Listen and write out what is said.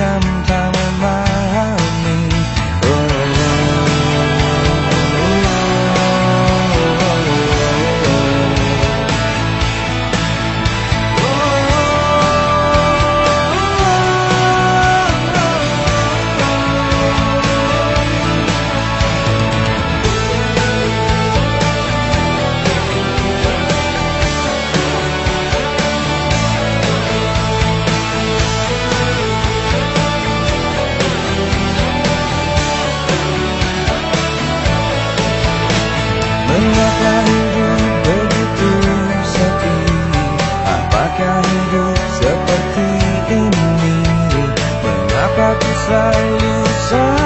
I'm aku selalu